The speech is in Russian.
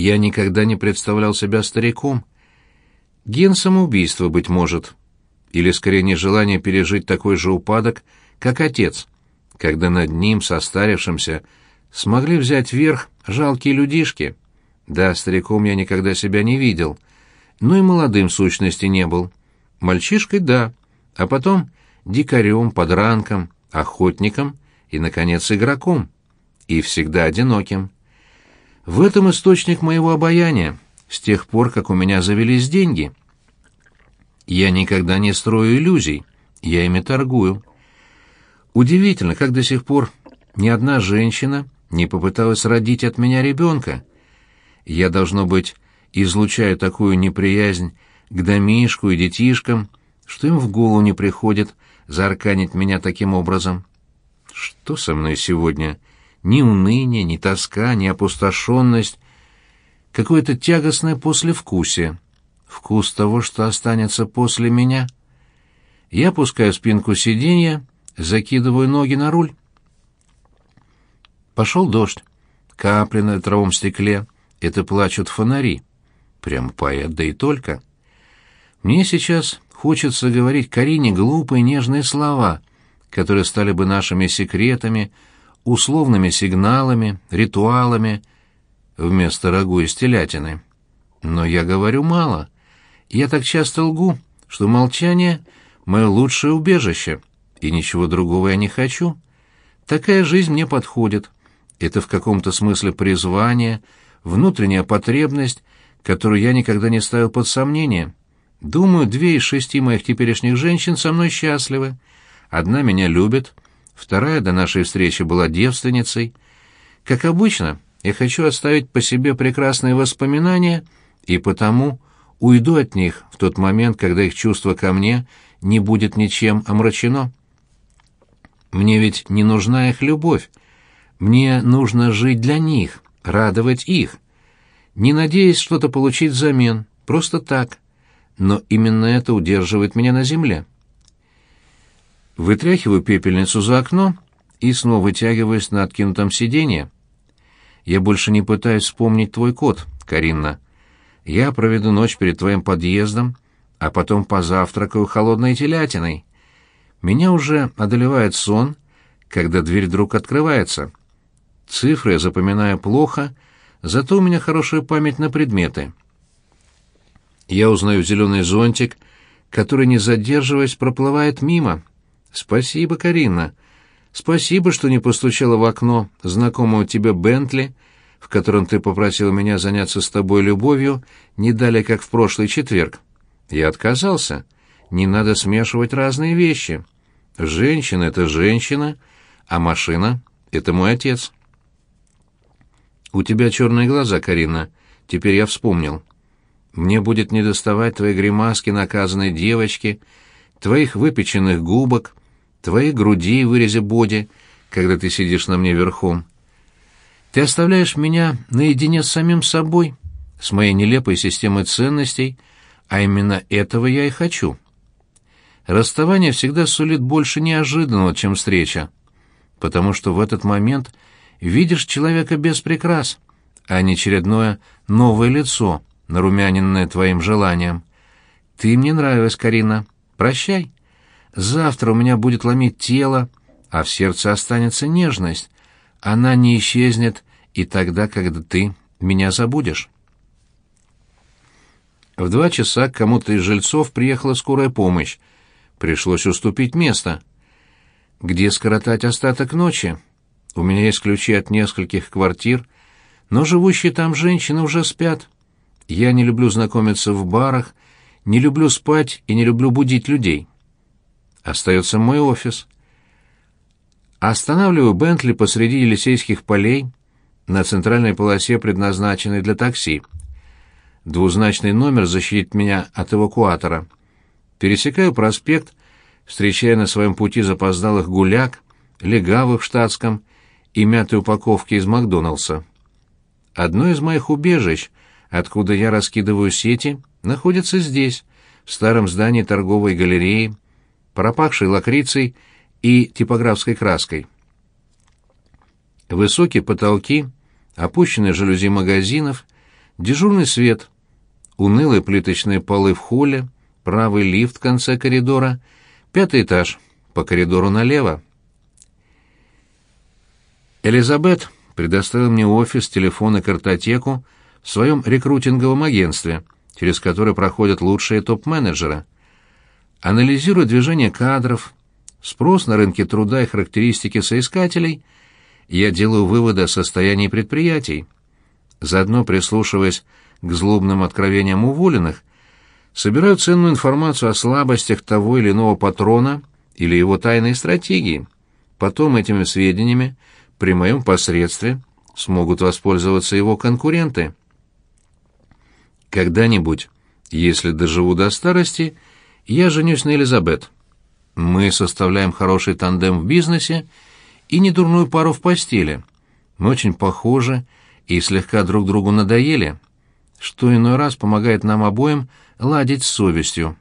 Я никогда не представлял себя стариком. Ген самоубийства, быть может. Или, скорее, нежелание пережить такой же упадок, как отец, когда над ним, состарившимся, смогли взять верх жалкие людишки. Да, стариком я никогда себя не видел, но и молодым сущности не был. Мальчишкой — да, а потом дикарем, подранком, охотником и, наконец, игроком. И всегда одиноким. В этом источник моего обаяния, с тех пор, как у меня завелись деньги. Я никогда не строю иллюзий, я ими торгую. Удивительно, как до сих пор ни одна женщина не попыталась родить от меня ребенка. Я, должно быть, излучаю такую неприязнь к домишку и детишкам, что им в голову не приходит заарканить меня таким образом. Что со мной сегодня? Ни уныние, ни тоска, ни опустошенность. Какое-то тягостное послевкусие. Вкус того, что останется после меня. Я опускаю спинку сиденья, закидываю ноги на руль. Пошел дождь. Капли на ветровом стекле. Это плачут фонари. Прям поэт, да и только. Мне сейчас хочется говорить Карине глупые нежные слова, которые стали бы нашими секретами, условными сигналами, ритуалами вместо рагу из телятины. Но я говорю мало. Я так часто лгу, что молчание — мое лучшее убежище, и ничего другого я не хочу. Такая жизнь мне подходит. Это в каком-то смысле призвание, внутренняя потребность, которую я никогда не ставил под сомнение. Думаю, две из шести моих теперешних женщин со мной счастливы. Одна меня любит, вторая до нашей встречи была девственницей. Как обычно, я хочу оставить по себе прекрасные воспоминания, и потому уйду от них в тот момент, когда их чувство ко мне не будет ничем омрачено. Мне ведь не нужна их любовь. Мне нужно жить для них, радовать их, не надеясь что-то получить взамен, просто так. Но именно это удерживает меня на земле. Вытряхиваю пепельницу за окно и снова вытягиваюсь на откинутом сиденье. Я больше не пытаюсь вспомнить твой код, Каринна. Я проведу ночь перед твоим подъездом, а потом позавтракаю холодной телятиной. Меня уже одолевает сон, когда дверь вдруг открывается. Цифры я запоминаю плохо, зато у меня хорошая память на предметы. Я узнаю зеленый зонтик, который, не задерживаясь, проплывает мимо. Спасибо, Карина. Спасибо, что не постучала в окно знакомого тебе Бентли, в котором ты попросил меня заняться с тобой любовью не далее, как в прошлый четверг. Я отказался. Не надо смешивать разные вещи. Женщина — это женщина, а машина — это мой отец. У тебя черные глаза, Карина. Теперь я вспомнил. Мне будет недоставать твоей гримаски наказанной девочки, твоих выпеченных губок, твоей груди в вырезе боди, когда ты сидишь на мне верхом. Ты оставляешь меня наедине с самим собой, с моей нелепой системой ценностей, а именно этого я и хочу. Расставание всегда сулит больше неожиданного, чем встреча, потому что в этот момент видишь человека без прикрас, а не очередное новое лицо, нарумяненное твоим желанием. Ты мне нравилась, Карина. Прощай. Завтра у меня будет ломить тело, а в сердце останется нежность. Она не исчезнет и тогда, когда ты меня забудешь. В два часа к кому-то из жильцов приехала скорая помощь. Пришлось уступить место. Где скоротать остаток ночи? У меня есть ключи от нескольких квартир, но живущие там женщины уже спят. Я не люблю знакомиться в барах, не люблю спать и не люблю будить людей. Остается мой офис. Останавливаю Бентли посреди Елисейских полей на центральной полосе, предназначенной для такси. Двузначный номер защитит меня от эвакуатора. Пересекаю проспект, встречая на своем пути запоздалых гуляк, легавых в штатском и мятой упаковки из Макдоналдса. Одно из моих убежищ, откуда я раскидываю сети, находится здесь, в старом здании торговой галереи, пропахшей лакрицей и типографской краской. Высокие потолки, опущенные жалюзи магазинов, Дежурный свет, унылые плиточные полы в холле, правый лифт в конце коридора, пятый этаж, по коридору налево. Элизабет предоставил мне офис, телефон и картотеку в своем рекрутинговом агентстве, через которое проходят лучшие топ-менеджеры. Анализируя движение кадров, спрос на рынке труда и характеристики соискателей, я делаю выводы о состоянии предприятий. Заодно прислушиваясь к злобным откровениям уволенных, собираю ценную информацию о слабостях того или иного патрона или его тайной стратегии. Потом этими сведениями при моем посредстве смогут воспользоваться его конкуренты. Когда-нибудь, если доживу до старости, я женюсь на Элизабет. Мы составляем хороший тандем в бизнесе и недурную пару в постели. Мы очень похожи и слегка друг другу надоели, что иной раз помогает нам обоим ладить с совестью.